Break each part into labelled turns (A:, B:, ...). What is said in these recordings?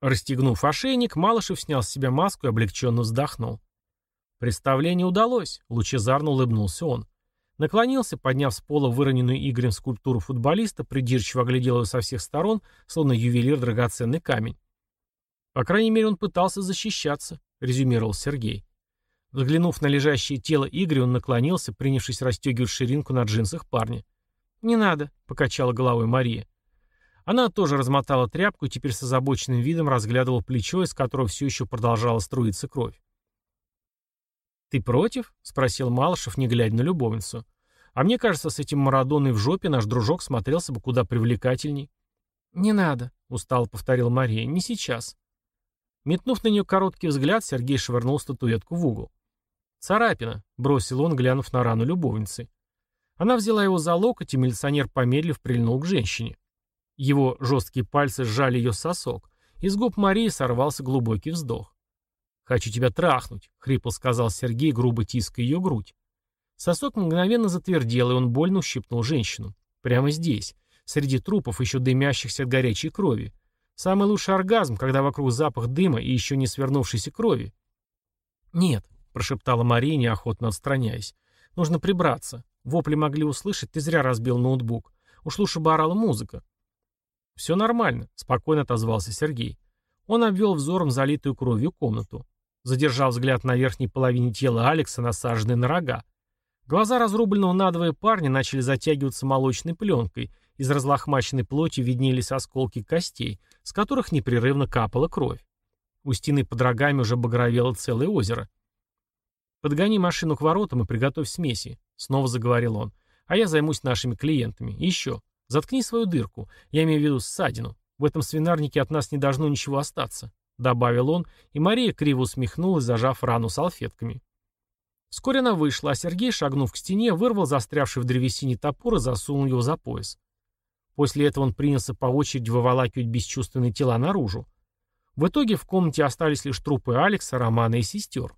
A: Расстегнув ошейник, Малышев снял с себя маску и облегченно вздохнул. Представление удалось, лучезарно улыбнулся он. Наклонился, подняв с пола выроненную Игорем скульптуру футболиста, придирчиво оглядел его со всех сторон, словно ювелир драгоценный камень. По крайней мере, он пытался защищаться, резюмировал Сергей. Взглянув на лежащее тело Игоря, он наклонился, принявшись расстегивать ширинку на джинсах парня. «Не надо», — покачала головой Мария. Она тоже размотала тряпку и теперь с озабоченным видом разглядывала плечо, из которого все еще продолжала струиться кровь. «Ты против?» — спросил Малышев, не глядя на любовницу. «А мне кажется, с этим Марадоной в жопе наш дружок смотрелся бы куда привлекательней». «Не надо», — устало повторил Мария, — «не сейчас». Метнув на нее короткий взгляд, Сергей швырнул статуэтку в угол. «Царапина», — бросил он, глянув на рану любовницы. Она взяла его за локоть, и милиционер, помедлив, прильнул к женщине. Его жесткие пальцы сжали ее сосок. Из губ Марии сорвался глубокий вздох. «Хочу тебя трахнуть», — хрипло сказал Сергей, грубо тиская ее грудь. Сосок мгновенно затвердел, и он больно ущипнул женщину. Прямо здесь, среди трупов, еще дымящихся от горячей крови. Самый лучший оргазм, когда вокруг запах дыма и еще не свернувшейся крови. «Нет», — прошептала Мария, неохотно отстраняясь. «Нужно прибраться. Вопли могли услышать, ты зря разбил ноутбук. Уж лучше бы орала музыка». «Все нормально», — спокойно отозвался Сергей. Он обвел взором залитую кровью комнату. Задержал взгляд на верхней половине тела Алекса, насаженной на рога. Глаза разрубленного надвое парня начали затягиваться молочной пленкой, из разлохмаченной плоти виднелись осколки костей, с которых непрерывно капала кровь. У стены под рогами уже багровело целое озеро. «Подгони машину к воротам и приготовь смеси», — снова заговорил он. «А я займусь нашими клиентами. Еще. Заткни свою дырку. Я имею в виду ссадину. В этом свинарнике от нас не должно ничего остаться добавил он, и Мария криво усмехнулась, зажав рану салфетками. Вскоре она вышла, а Сергей, шагнув к стене, вырвал застрявший в древесине топор и засунул его за пояс. После этого он принялся по очереди выволакивать бесчувственные тела наружу. В итоге в комнате остались лишь трупы Алекса, Романа и сестер.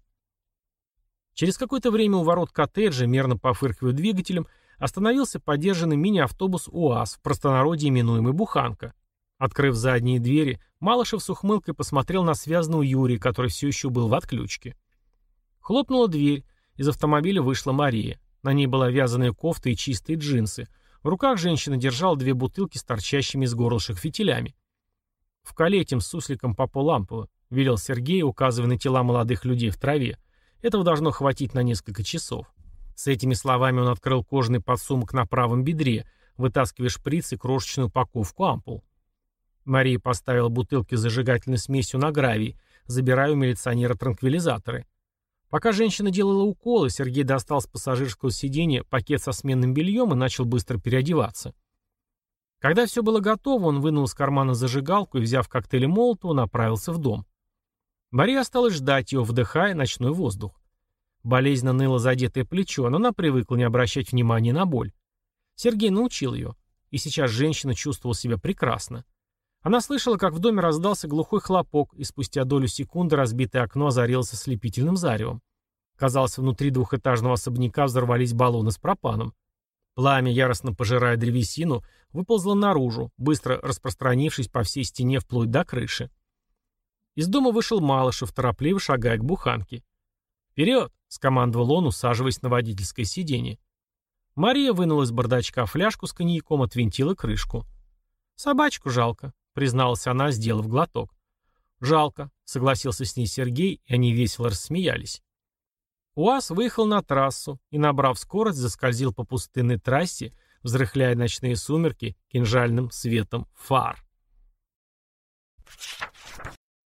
A: Через какое-то время у ворот коттеджа, мерно пофыркивая двигателем, остановился подержанный мини-автобус УАЗ, в простонародье именуемый «Буханка». Открыв задние двери, Малышев с ухмылкой посмотрел на связанного Юрия, который все еще был в отключке. Хлопнула дверь. Из автомобиля вышла Мария. На ней была вязаная кофта и чистые джинсы. В руках женщина держала две бутылки с торчащими из горлышек фитилями. «В этим сусликом по полампово», — велел Сергей, указывая на тела молодых людей в траве. «Этого должно хватить на несколько часов». С этими словами он открыл кожаный подсумок на правом бедре, вытаскивая шприц и крошечную упаковку ампул. Мария поставила бутылки с зажигательной смесью на гравий, забирая у милиционера транквилизаторы. Пока женщина делала уколы, Сергей достал с пассажирского сиденья пакет со сменным бельем и начал быстро переодеваться. Когда все было готово, он вынул из кармана зажигалку и, взяв коктейль Молотова, направился в дом. Мария осталась ждать его, вдыхая ночной воздух. Болезненно ныло задетое плечо, но она привыкла не обращать внимания на боль. Сергей научил ее, и сейчас женщина чувствовала себя прекрасно. Она слышала, как в доме раздался глухой хлопок, и спустя долю секунды разбитое окно озарилось ослепительным заревом. Казалось, внутри двухэтажного особняка взорвались баллоны с пропаном. Пламя, яростно пожирая древесину, выползло наружу, быстро распространившись по всей стене вплоть до крыши. Из дома вышел Малышев, торопливо шагая к буханке. «Вперед!» — скомандовал он, усаживаясь на водительское сиденье. Мария вынула из бардачка фляжку с коньяком, отвинтила крышку. «Собачку жалко», — призналась она, сделав глоток. «Жалко», — согласился с ней Сергей, и они весело рассмеялись. УАЗ выехал на трассу и, набрав скорость, заскользил по пустынной трассе, взрыхляя ночные сумерки кинжальным светом фар.